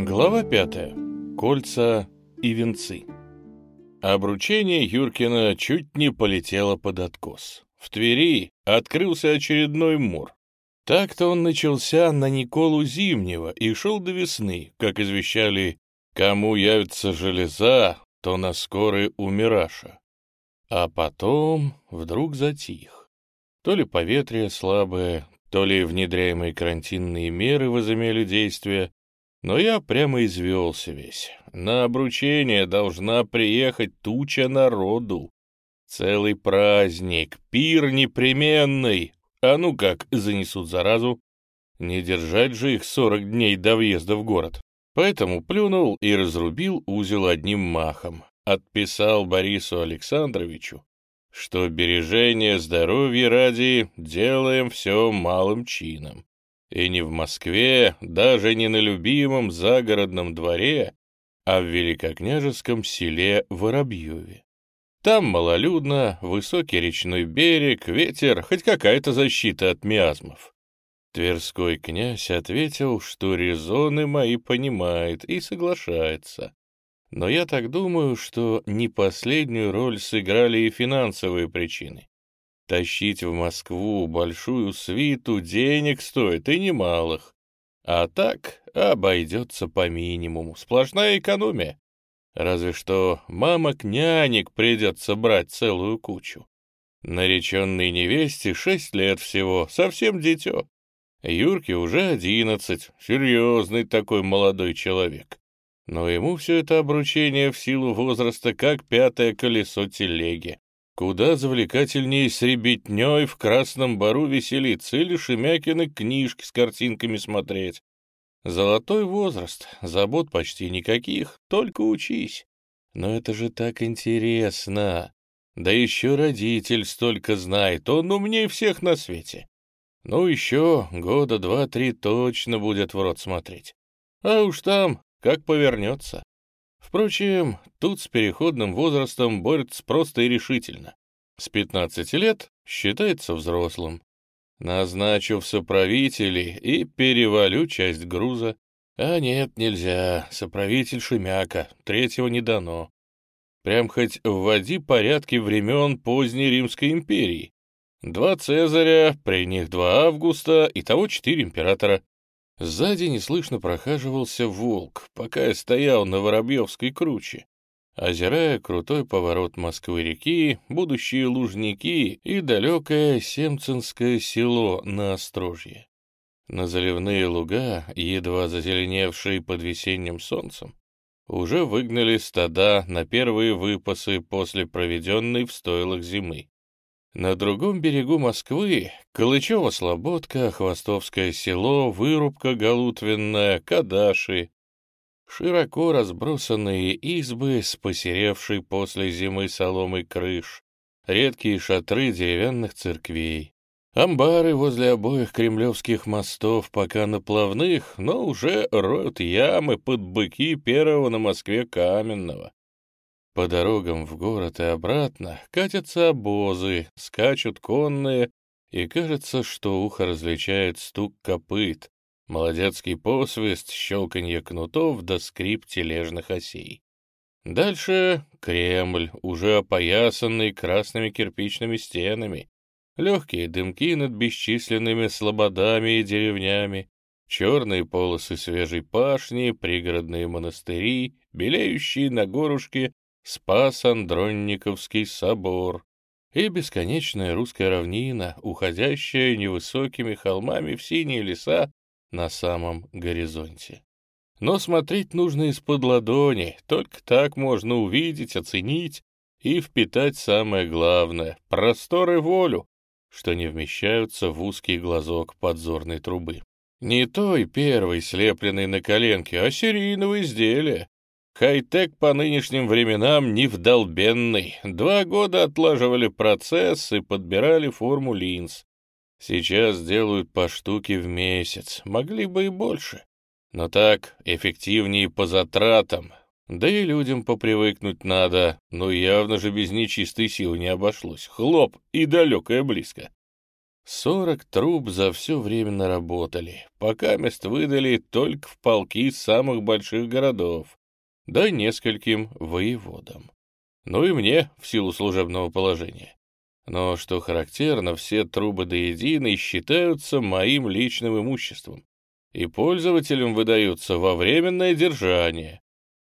Глава пятая. Кольца и венцы. Обручение Юркина чуть не полетело под откос. В Твери открылся очередной мур. Так-то он начался на Николу Зимнего и шел до весны, как извещали, кому явится железа, то на скорой умираша. А потом вдруг затих. То ли поветрие слабое, то ли внедряемые карантинные меры возымели действие, но я прямо извелся весь. На обручение должна приехать туча народу. Целый праздник, пир непременный. А ну как, занесут заразу. Не держать же их сорок дней до въезда в город. Поэтому плюнул и разрубил узел одним махом. Отписал Борису Александровичу, что бережение здоровья ради делаем все малым чином. И не в Москве, даже не на любимом загородном дворе, а в великокняжеском селе Воробьеве. Там малолюдно, высокий речной берег, ветер, хоть какая-то защита от миазмов. Тверской князь ответил, что резоны мои понимает и соглашается. Но я так думаю, что не последнюю роль сыграли и финансовые причины. Тащить в Москву большую свиту денег стоит и немалых. А так обойдется по минимуму. Сплошная экономия. Разве что мамок-нянек придется брать целую кучу. Нареченной невесте шесть лет всего, совсем дитё. Юрке уже одиннадцать, серьезный такой молодой человек. Но ему все это обручение в силу возраста как пятое колесо телеги. Куда завлекательнее с ребятней в Красном Бару веселиться или Шемякины книжки с картинками смотреть. Золотой возраст, забот почти никаких, только учись. Но это же так интересно. Да еще родитель столько знает, он умнее всех на свете. Ну еще года два-три точно будет в рот смотреть. А уж там как повернется. Впрочем, тут с переходным возрастом борются просто и решительно. С 15 лет считается взрослым. Назначу в соправители и перевалю часть груза. А нет, нельзя, соправитель Шемяка, третьего не дано. Прям хоть вводи порядки времен поздней Римской империи. Два Цезаря, при них два Августа, и того четыре императора. Сзади неслышно прохаживался волк, пока я стоял на Воробьевской круче, озирая крутой поворот Москвы-реки, будущие Лужники и далекое Семцинское село на Острожье. На заливные луга, едва зазеленевшие под весенним солнцем, уже выгнали стада на первые выпасы после проведенной в стойлах зимы. На другом берегу Москвы — Калычево-Слободка, Хвостовское село, Вырубка Галутвенная, Кадаши. Широко разбросанные избы с посеревшей после зимы соломой крыш, редкие шатры деревянных церквей. Амбары возле обоих кремлевских мостов пока наплавных, но уже роют ямы под быки первого на Москве каменного. По дорогам в город и обратно катятся обозы, скачут конные, и кажется, что ухо различает стук копыт, молодецкий посвист, щелканье кнутов да скрип тележных осей. Дальше Кремль, уже опоясанный красными кирпичными стенами, легкие дымки над бесчисленными слободами и деревнями, черные полосы свежей пашни, пригородные монастыри, белеющие на горушке Спас-Андронниковский собор и бесконечная русская равнина, уходящая невысокими холмами в синие леса на самом горизонте. Но смотреть нужно из-под ладони, только так можно увидеть, оценить и впитать самое главное — простор и волю, что не вмещаются в узкий глазок подзорной трубы. Не той первой, слепленной на коленке, а серийного изделия, Хай-тек по нынешним временам невдолбенный. Два года отлаживали процесс и подбирали форму линз. Сейчас делают по штуке в месяц, могли бы и больше. Но так эффективнее по затратам. Да и людям попривыкнуть надо, но явно же без нечистой силы не обошлось. Хлоп и далекое близко. Сорок труб за все время наработали, пока мест выдали только в полки самых больших городов, да нескольким воеводам. Ну и мне в силу служебного положения. Но, что характерно, все трубы до единой считаются моим личным имуществом, и пользователям выдаются во временное держание.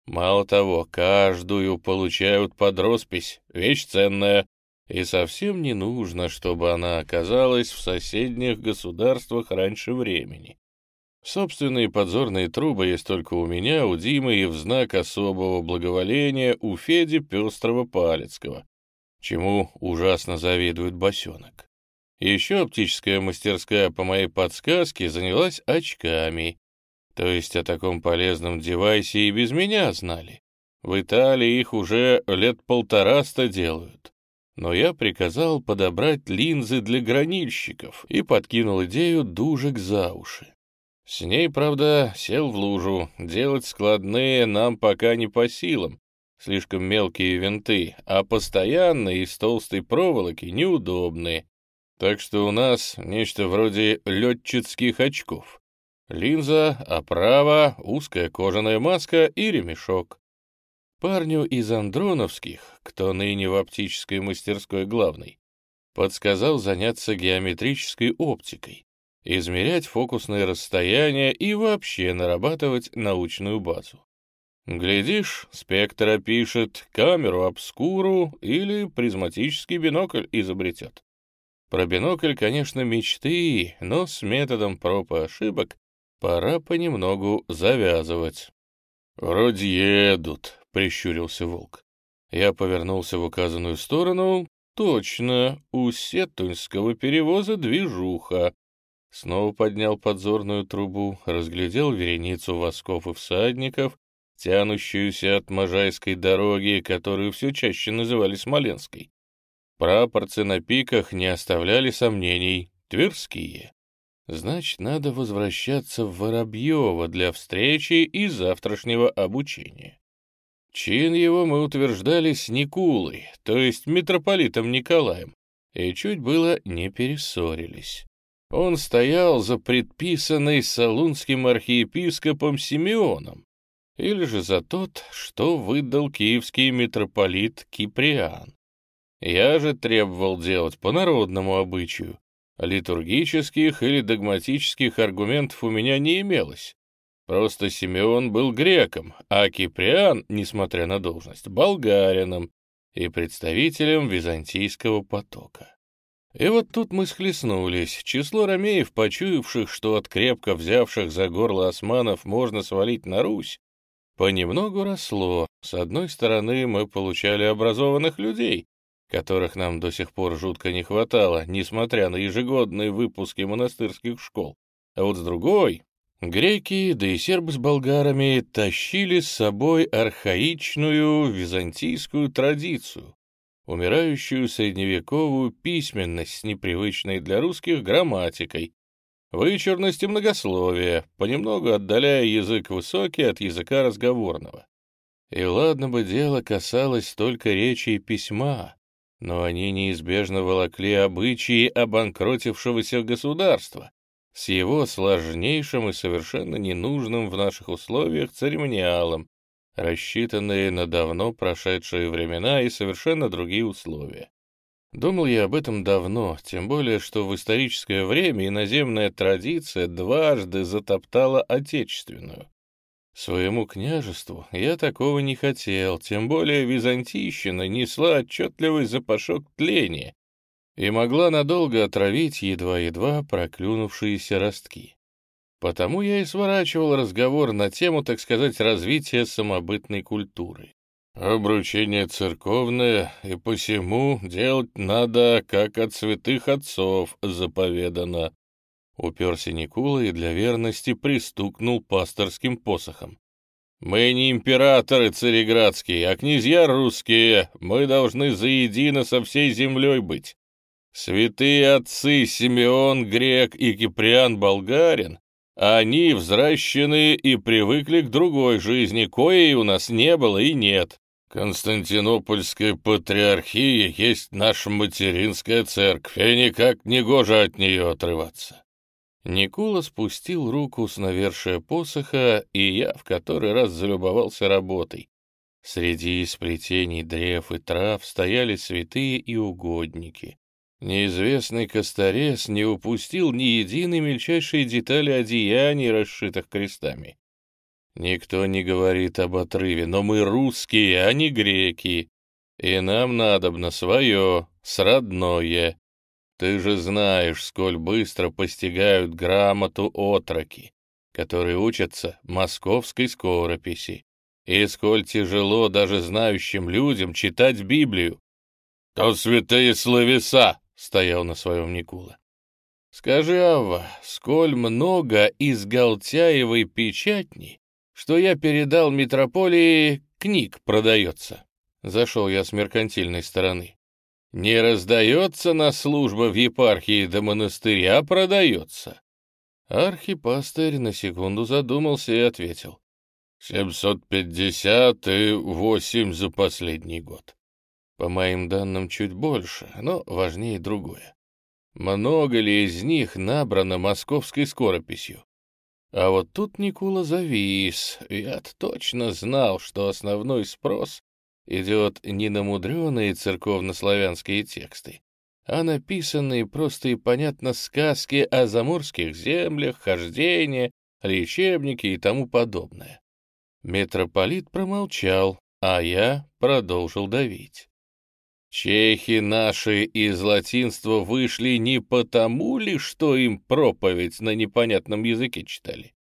Мало того, каждую получают под роспись, вещь ценная, и совсем не нужно, чтобы она оказалась в соседних государствах раньше времени. Собственные подзорные трубы есть только у меня, у Димы и в знак особого благоволения у Феди Пестрого-Палецкого, чему ужасно завидует босенок. Еще оптическая мастерская по моей подсказке занялась очками, то есть о таком полезном девайсе и без меня знали. В Италии их уже лет полтораста делают но я приказал подобрать линзы для гранильщиков и подкинул идею дужек за уши. С ней, правда, сел в лужу. Делать складные нам пока не по силам. Слишком мелкие винты, а постоянные из толстой проволоки неудобные. Так что у нас нечто вроде летчицких очков. Линза, оправа, узкая кожаная маска и ремешок. Парню из Андроновских, кто ныне в оптической мастерской главный, подсказал заняться геометрической оптикой, измерять фокусные расстояния и вообще нарабатывать научную базу. Глядишь, спектр опишет, камеру обскуру или призматический бинокль изобретет. Про бинокль, конечно, мечты, но с методом проб и ошибок пора понемногу завязывать. «Вроде едут», прищурился волк. Я повернулся в указанную сторону. Точно, у сетуньского перевоза движуха. Снова поднял подзорную трубу, разглядел вереницу восков и всадников, тянущуюся от Можайской дороги, которую все чаще называли Смоленской. Прапорцы на пиках не оставляли сомнений. Тверские. Значит, надо возвращаться в Воробьево для встречи и завтрашнего обучения. Чин его мы утверждали с Никулой, то есть митрополитом Николаем, и чуть было не перессорились. Он стоял за предписанной салунским архиепископом Симеоном, или же за тот, что выдал киевский митрополит Киприан. Я же требовал делать по народному обычаю. Литургических или догматических аргументов у меня не имелось. Просто Симеон был греком, а Киприан, несмотря на должность, болгарином и представителем византийского потока. И вот тут мы схлестнулись. Число ромеев, почуявших, что от крепко взявших за горло османов можно свалить на Русь, понемногу росло. С одной стороны, мы получали образованных людей, которых нам до сих пор жутко не хватало, несмотря на ежегодные выпуски монастырских школ. А вот с другой, Греки, да и сербы с болгарами тащили с собой архаичную византийскую традицию, умирающую средневековую письменность с непривычной для русских грамматикой, вычурность и многословие, понемногу отдаляя язык высокий от языка разговорного. И ладно бы дело касалось только речи и письма, но они неизбежно волокли обычаи обанкротившегося государства, с его сложнейшим и совершенно ненужным в наших условиях церемониалом, рассчитанные на давно прошедшие времена и совершенно другие условия. Думал я об этом давно, тем более, что в историческое время иноземная традиция дважды затоптала отечественную. Своему княжеству я такого не хотел, тем более византийщина несла отчетливый запашок тления, и могла надолго отравить едва-едва проклюнувшиеся ростки. Потому я и сворачивал разговор на тему, так сказать, развития самобытной культуры. Обручение церковное, и посему делать надо, как от святых отцов заповедано. Уперся Никула и для верности пристукнул пасторским посохом. «Мы не императоры цареградские, а князья русские. Мы должны заедино со всей землей быть. Святые отцы Симеон, Грек и Киприан, Болгарин, они взращены и привыкли к другой жизни, коей у нас не было и нет. Константинопольская патриархия есть наша материнская церковь, и никак не гоже от нее отрываться. Никула спустил руку с навершия посоха, и я в который раз залюбовался работой. Среди сплетений древ и трав стояли святые и угодники. Неизвестный Косторез не упустил ни единой мельчайшей детали одеяний, расшитых крестами. Никто не говорит об отрыве, но мы русские, а не греки, и нам надобно свое, сродное. Ты же знаешь, сколь быстро постигают грамоту отроки, которые учатся московской скорописи, и сколь тяжело даже знающим людям читать Библию. То святые словеса, — стоял на своем Никула. Скажи, Авва, сколь много из Галтяевой печатни что я передал метрополии книг продается. Зашел я с меркантильной стороны. Не раздается на службу в епархии до монастыря, продается. Архипастырь на секунду задумался и ответил. «Семьсот пятьдесят и восемь за последний год. По моим данным, чуть больше, но важнее другое. Много ли из них набрано московской скорописью? А вот тут Никула завис. я точно знал, что основной спрос идет не на мудреные церковнославянские тексты, а написанные просто и понятно сказки о заморских землях, хождения, лечебнике и тому подобное. Митрополит промолчал, а я продолжил давить. Чехи наши из латинства вышли не потому ли, что им проповедь на непонятном языке читали?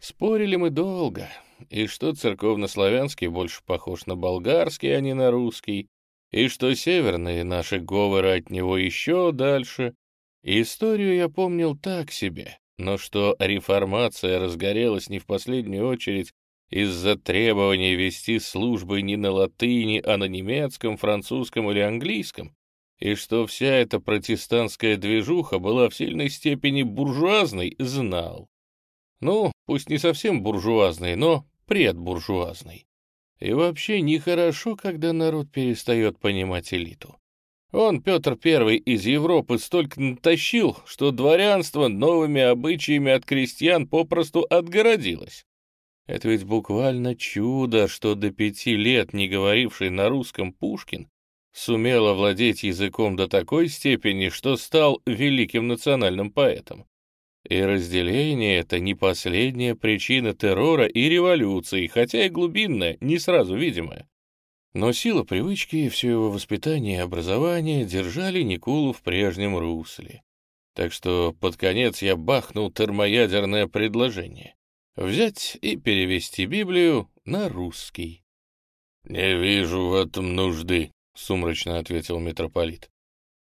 Спорили мы долго, и что церковнославянский больше похож на болгарский, а не на русский, и что северные наши говоры от него еще дальше. Историю я помнил так себе, но что реформация разгорелась не в последнюю очередь из-за требования вести службы не на латыни, а на немецком, французском или английском, и что вся эта протестантская движуха была в сильной степени буржуазной, знал. Ну, пусть не совсем буржуазной, но предбуржуазной. И вообще нехорошо, когда народ перестает понимать элиту. Он, Петр I, из Европы столько натащил, что дворянство новыми обычаями от крестьян попросту отгородилось. Это ведь буквально чудо, что до пяти лет не говоривший на русском Пушкин сумел овладеть языком до такой степени, что стал великим национальным поэтом. И разделение — это не последняя причина террора и революции, хотя и глубинная, не сразу видимая. Но сила привычки и все его воспитание и образование держали Никулу в прежнем русле. Так что под конец я бахнул термоядерное предложение взять и перевести Библию на русский. «Не вижу в этом нужды», — сумрачно ответил митрополит.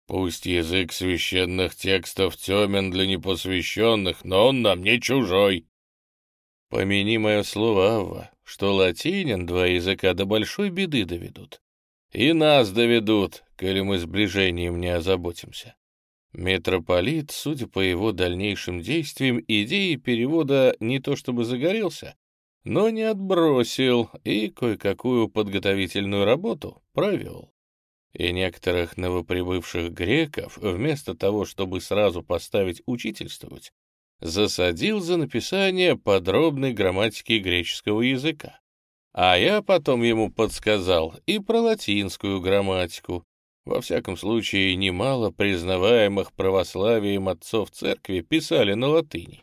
«Пусть язык священных текстов темен для непосвященных, но он нам не чужой». Помяни мое слово, Авва, что латинин два языка до большой беды доведут. И нас доведут, коли мы сближением не озаботимся. Митрополит, судя по его дальнейшим действиям, идеи перевода не то чтобы загорелся, но не отбросил и кое-какую подготовительную работу провел. И некоторых новоприбывших греков, вместо того, чтобы сразу поставить учительствовать, засадил за написание подробной грамматики греческого языка. А я потом ему подсказал и про латинскую грамматику, во всяком случае, немало признаваемых православием отцов церкви писали на латыни.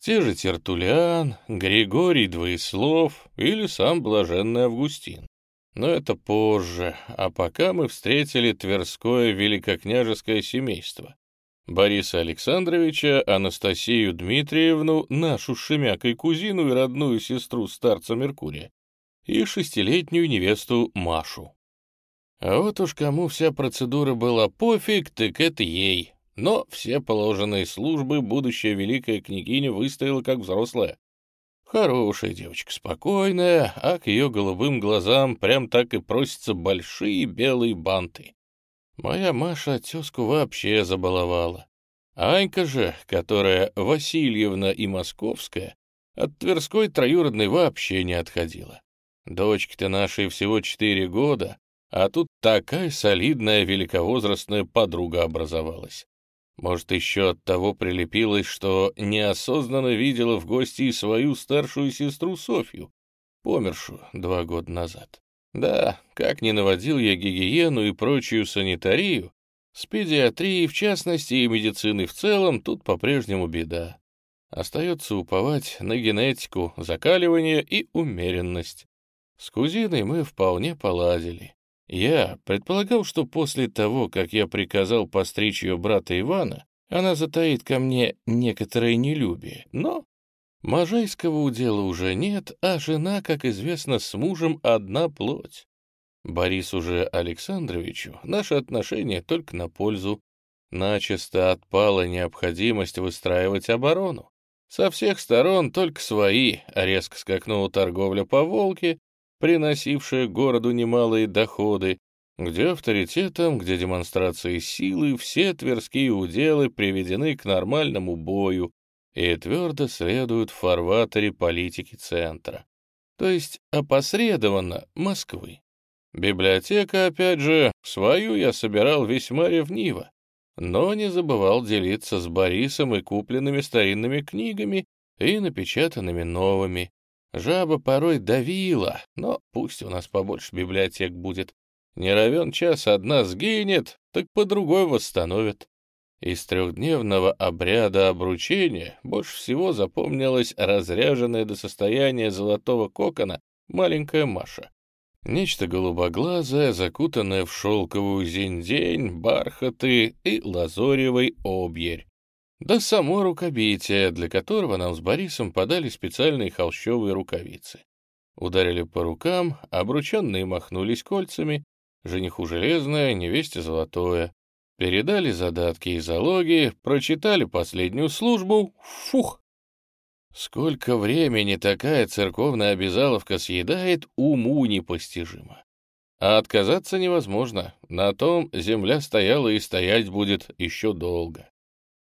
Те же Тертулиан, Григорий Двоеслов или сам блаженный Августин. Но это позже, а пока мы встретили Тверское великокняжеское семейство. Бориса Александровича, Анастасию Дмитриевну, нашу шемякой кузину и родную сестру старца Меркурия, и шестилетнюю невесту Машу. А вот уж кому вся процедура была пофиг, так это ей. Но все положенные службы будущая великая княгиня выстояла как взрослая. Хорошая девочка, спокойная, а к ее голубым глазам прям так и просятся большие белые банты. Моя Маша тезку вообще забаловала. Анька же, которая Васильевна и Московская, от Тверской троюродной вообще не отходила. Дочке-то нашей всего четыре года, а тут такая солидная великовозрастная подруга образовалась. Может, еще от того прилепилась, что неосознанно видела в гости свою старшую сестру Софью, помершую два года назад. Да, как не наводил я гигиену и прочую санитарию, с педиатрией в частности и медициной в целом тут по-прежнему беда. Остается уповать на генетику, закаливание и умеренность. С кузиной мы вполне поладили. Я предполагал, что после того, как я приказал постричь ее брата Ивана, она затаит ко мне некоторое нелюбие, но Можайского удела уже нет, а жена, как известно, с мужем одна плоть. Борису же Александровичу наши отношения только на пользу. Начисто отпала необходимость выстраивать оборону. Со всех сторон только свои, резко скакнула торговля по Волге, приносившая городу немалые доходы, где авторитетом, где демонстрацией силы все тверские уделы приведены к нормальному бою и твердо следуют в фарватере политики центра, то есть опосредованно Москвы. Библиотека, опять же, свою я собирал весьма ревниво, но не забывал делиться с Борисом и купленными старинными книгами и напечатанными новыми, Жаба порой давила, но пусть у нас побольше библиотек будет. Не равен час одна сгинет, так по другой восстановят. Из трехдневного обряда обручения больше всего запомнилась разряженная до состояния золотого кокона маленькая Маша. Нечто голубоглазое, закутанное в шелковую зинь-день, бархаты и лазоревый объерь да само рукобитие, для которого нам с Борисом подали специальные холщовые рукавицы. Ударили по рукам, обрученные махнулись кольцами, жениху железное, невесте золотое. Передали задатки и залоги, прочитали последнюю службу, фух! Сколько времени такая церковная обязаловка съедает, уму непостижимо. А отказаться невозможно, на том земля стояла и стоять будет еще долго.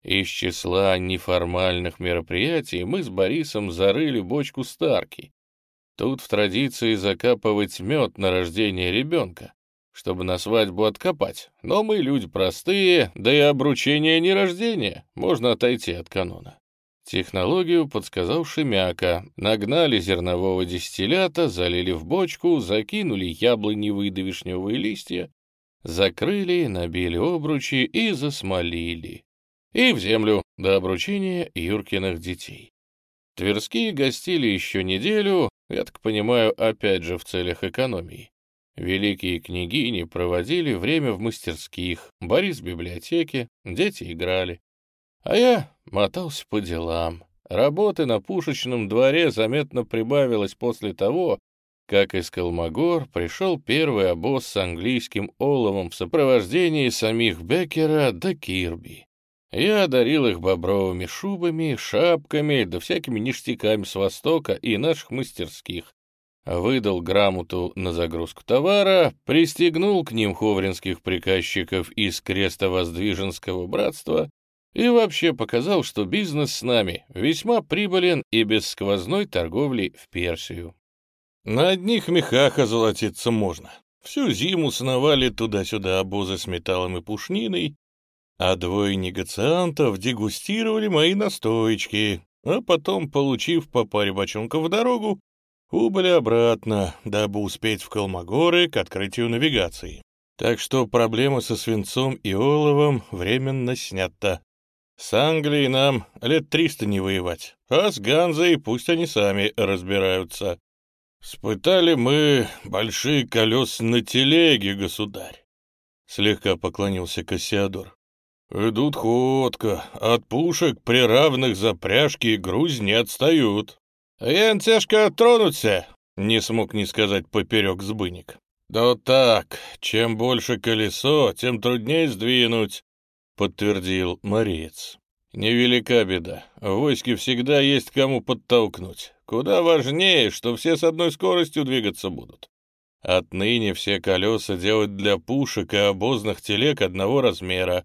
Из числа неформальных мероприятий мы с Борисом зарыли бочку Старки. Тут в традиции закапывать мед на рождение ребенка, чтобы на свадьбу откопать. Но мы люди простые, да и обручение не рождение, можно отойти от канона. Технологию подсказал Шемяка. Нагнали зернового дистиллята, залили в бочку, закинули яблоневые да вишневые листья, закрыли, набили обручи и засмолили и в землю до обручения Юркиных детей. Тверские гостили еще неделю, я так понимаю, опять же в целях экономии. Великие княгини проводили время в мастерских, Борис в библиотеке, дети играли. А я мотался по делам. Работы на пушечном дворе заметно прибавилось после того, как из Калмогор пришел первый обоз с английским оловом в сопровождении самих Беккера до Кирби. Я одарил их бобровыми шубами, шапками, да всякими ништяками с Востока и наших мастерских. Выдал грамоту на загрузку товара, пристегнул к ним ховринских приказчиков из Крестовоздвиженского братства и вообще показал, что бизнес с нами весьма прибылен и без сквозной торговли в Персию. На одних мехах озолотиться можно. Всю зиму сновали туда-сюда обозы с металлом и пушниной, а двое негациантов дегустировали мои настоечки, а потом, получив по паре бочонков в дорогу, убыли обратно, дабы успеть в Колмогоры к открытию навигации. Так что проблема со свинцом и оловом временно снята. С Англией нам лет триста не воевать, а с Ганзой пусть они сами разбираются. Спытали мы большие колеса на телеге, государь. Слегка поклонился Кассиадор. «Идут ходко, от пушек при равных запряжке и груз не отстают». «Ян тяжко тронуться», — не смог не сказать поперек сбыник. «Да так, чем больше колесо, тем труднее сдвинуть», — подтвердил Морец. «Невелика беда. В войске всегда есть кому подтолкнуть. Куда важнее, что все с одной скоростью двигаться будут. Отныне все колеса делать для пушек и обозных телег одного размера,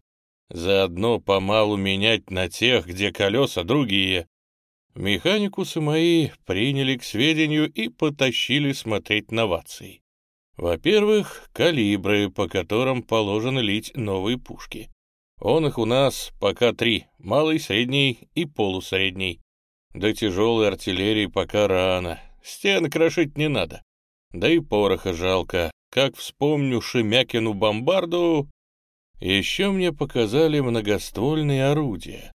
Заодно помалу менять на тех, где колеса другие. Механикусы мои приняли к сведению и потащили смотреть новации. Во-первых, калибры, по которым положено лить новые пушки. Он их у нас пока три — малый, средний и полусредний. До тяжелой артиллерии пока рано, стены крошить не надо. Да и пороха жалко. Как вспомню Шемякину бомбарду, еще мне показали многоствольные орудия.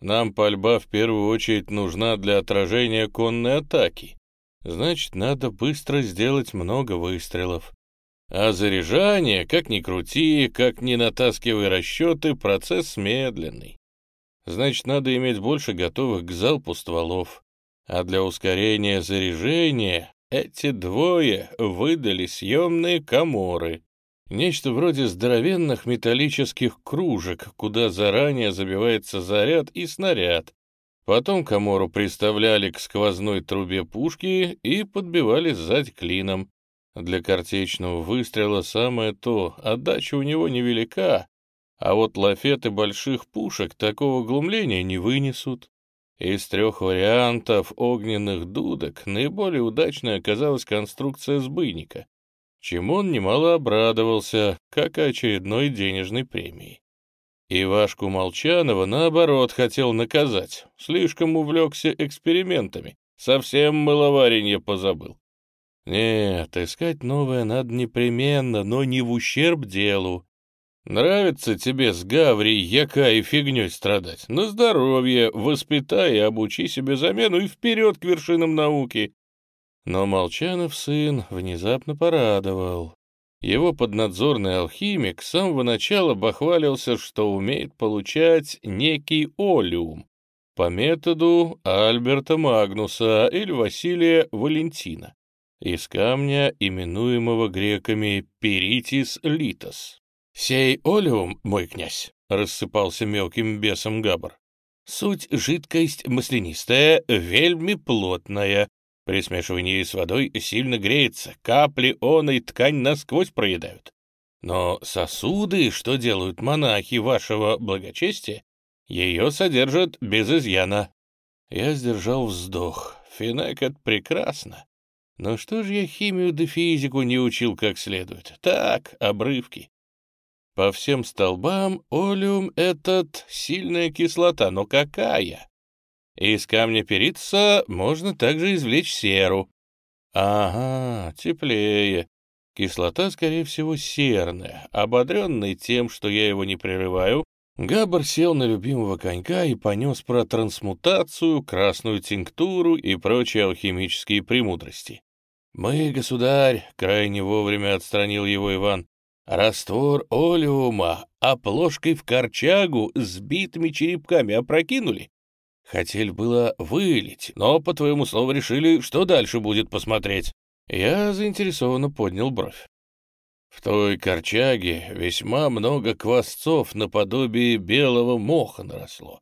Нам пальба в первую очередь нужна для отражения конной атаки. Значит, надо быстро сделать много выстрелов. А заряжание, как ни крути, как ни натаскивай расчеты, процесс медленный. Значит, надо иметь больше готовых к залпу стволов. А для ускорения заряжения эти двое выдали съемные коморы. Нечто вроде здоровенных металлических кружек, куда заранее забивается заряд и снаряд. Потом комору приставляли к сквозной трубе пушки и подбивали сзади клином. Для картечного выстрела самое то, отдача у него невелика, а вот лафеты больших пушек такого глумления не вынесут. Из трех вариантов огненных дудок наиболее удачной оказалась конструкция сбойника, чему он немало обрадовался, как и очередной денежной премии. Ивашку Молчанова, наоборот, хотел наказать, слишком увлекся экспериментами, совсем мыловаренье позабыл. Нет, искать новое надо непременно, но не в ущерб делу. Нравится тебе с Гаврией яка и фигней страдать? На здоровье, воспитай и обучи себе замену и вперед к вершинам науки. Но Молчанов сын внезапно порадовал. Его поднадзорный алхимик с самого начала бахвалился, что умеет получать некий олиум по методу Альберта Магнуса или Василия Валентина из камня, именуемого греками перитис литос. «Сей олеум, мой князь», — рассыпался мелким бесом Габр, — «суть жидкость маслянистая, вельми плотная, при смешивании с водой сильно греется, капли оной ткань насквозь проедают. Но сосуды, что делают монахи вашего благочестия, ее содержат без изъяна». Я сдержал вздох. Финек — это прекрасно. Но что же я химию да физику не учил как следует? Так, обрывки. По всем столбам олеум этот сильная кислота, но какая? Из камня перица можно также извлечь серу. Ага, теплее. Кислота, скорее всего, серная. Ободренный тем, что я его не прерываю, Габар сел на любимого конька и понес про трансмутацию, красную тинктуру и прочие алхимические премудрости. «Мы, государь», — крайне вовремя отстранил его Иван, Раствор олеума оплошкой в корчагу с битыми черепками опрокинули. Хотели было вылить, но, по твоему слову, решили, что дальше будет посмотреть. Я заинтересованно поднял бровь. В той корчаге весьма много квасцов наподобие белого моха наросло.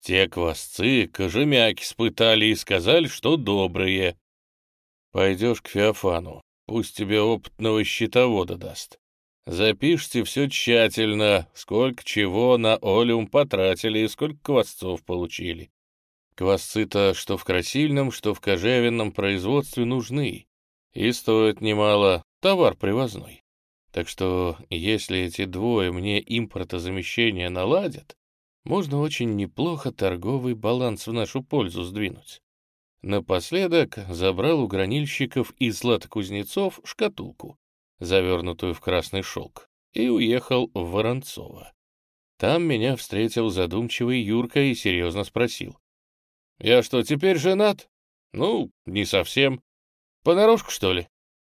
Те квасцы кожемяки спытали и сказали, что добрые. Пойдешь к Феофану, пусть тебе опытного щитовода даст. Запишите все тщательно, сколько чего на олеум потратили и сколько квасцов получили. Квасцы-то что в красильном, что в кожевенном производстве нужны. И стоят немало, товар привозной. Так что, если эти двое мне импортозамещение наладят, можно очень неплохо торговый баланс в нашу пользу сдвинуть. Напоследок забрал у гранильщиков и златокузнецов шкатулку, завернутую в красный шелк, и уехал в Воронцово. Там меня встретил задумчивый Юрка и серьезно спросил. «Я что, теперь женат?» «Ну, не совсем. Понарошку, что ли?»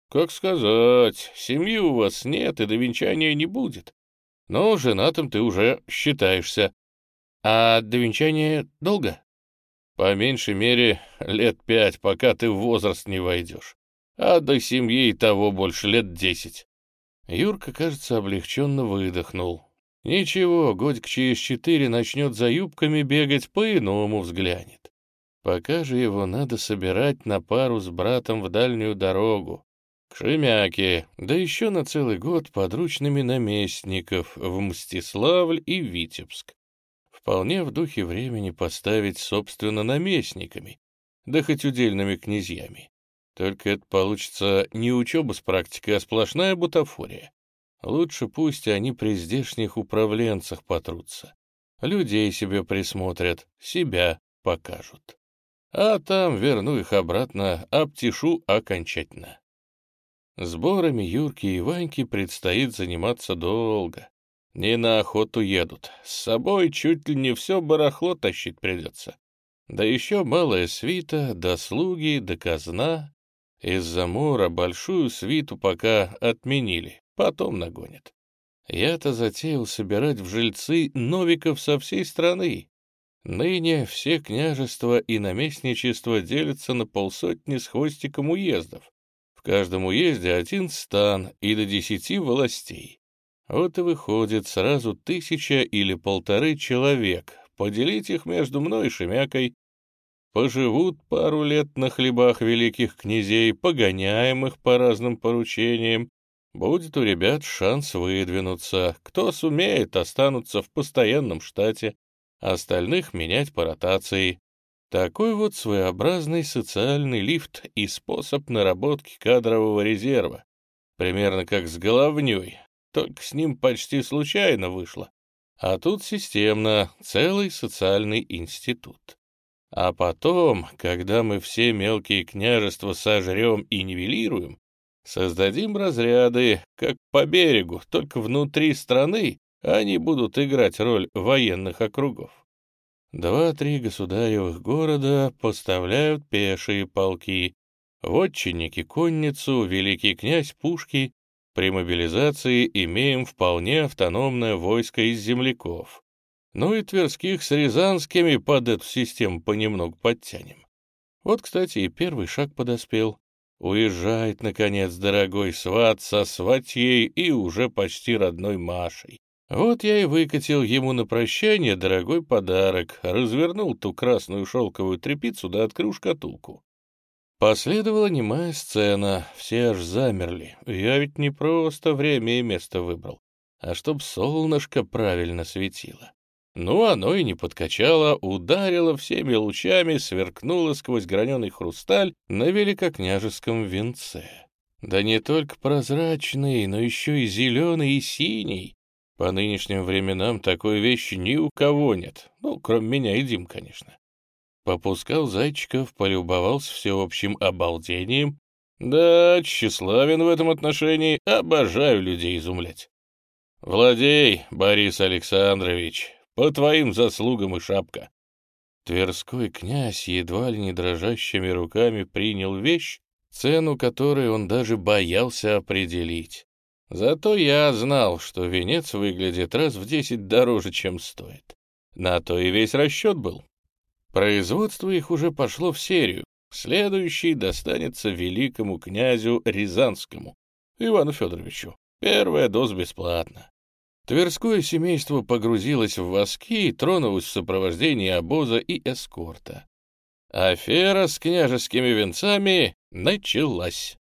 «Как сказать, семьи у вас нет и до венчания не будет. Но женатым ты уже считаешься. А до венчания долго?» «По меньшей мере лет пять, пока ты в возраст не войдешь а до семьи и того больше лет десять. Юрка, кажется, облегченно выдохнул. Ничего, годик через четыре начнет за юбками бегать, по-иному взглянет. Пока же его надо собирать на пару с братом в дальнюю дорогу, к Шемяке, да еще на целый год подручными наместников в Мстиславль и Витебск. Вполне в духе времени поставить, собственно, наместниками, да хоть удельными князьями. Только это получится не учеба с практикой, а сплошная бутафория. Лучше пусть они при здешних управленцах потрутся. Людей себе присмотрят, себя покажут. А там верну их обратно, обтешу окончательно. Сборами Юрки и Ваньки предстоит заниматься долго. Не на охоту едут. С собой чуть ли не все барахло тащить придется. Да еще малая свита, до слуги, до казна. Из-за мора большую свиту пока отменили, потом нагонят. Я-то затеял собирать в жильцы новиков со всей страны. Ныне все княжества и наместничества делятся на полсотни с хвостиком уездов. В каждом уезде один стан и до десяти властей. Вот и выходит сразу тысяча или полторы человек. Поделить их между мной и Шемякой. Поживут пару лет на хлебах великих князей, погоняем их по разным поручениям, Будет у ребят шанс выдвинуться. Кто сумеет, останутся в постоянном штате, остальных менять по ротации. Такой вот своеобразный социальный лифт и способ наработки кадрового резерва. Примерно как с головней, только с ним почти случайно вышло. А тут системно, целый социальный институт. А потом, когда мы все мелкие княжества сожрем и нивелируем, Создадим разряды, как по берегу, только внутри страны они будут играть роль военных округов. Два-три государевых города поставляют пешие полки, вотчинники — конницу, великий князь — пушки. При мобилизации имеем вполне автономное войско из земляков. Ну и Тверских с Рязанскими под эту систему понемногу подтянем. Вот, кстати, и первый шаг подоспел. Уезжает, наконец, дорогой сват со сватьей и уже почти родной Машей. Вот я и выкатил ему на прощание дорогой подарок, развернул ту красную шелковую тряпицу да открыл шкатулку. Последовала немая сцена, все аж замерли. Я ведь не просто время и место выбрал, а чтоб солнышко правильно светило. Ну, оно и не подкачало, ударило всеми лучами, сверкнуло сквозь граненый хрусталь на великокняжеском венце. Да не только прозрачный, но еще и зеленый и синий. По нынешним временам такой вещи ни у кого нет. Ну, кроме меня и Дим, конечно. Попускал зайчиков, полюбовался всеобщим обалдением. Да, тщеславен в этом отношении, обожаю людей изумлять. «Владей, Борис Александрович, по твоим заслугам и шапка. Тверской князь едва ли не дрожащими руками принял вещь, цену которой он даже боялся определить. Зато я знал, что венец выглядит раз в десять дороже, чем стоит. На то и весь расчет был. Производство их уже пошло в серию. Следующий достанется великому князю Рязанскому, Ивану Федоровичу. Первая доза бесплатна. Тверское семейство погрузилось в воски и тронулось в сопровождении обоза и эскорта. Афера с княжескими венцами началась.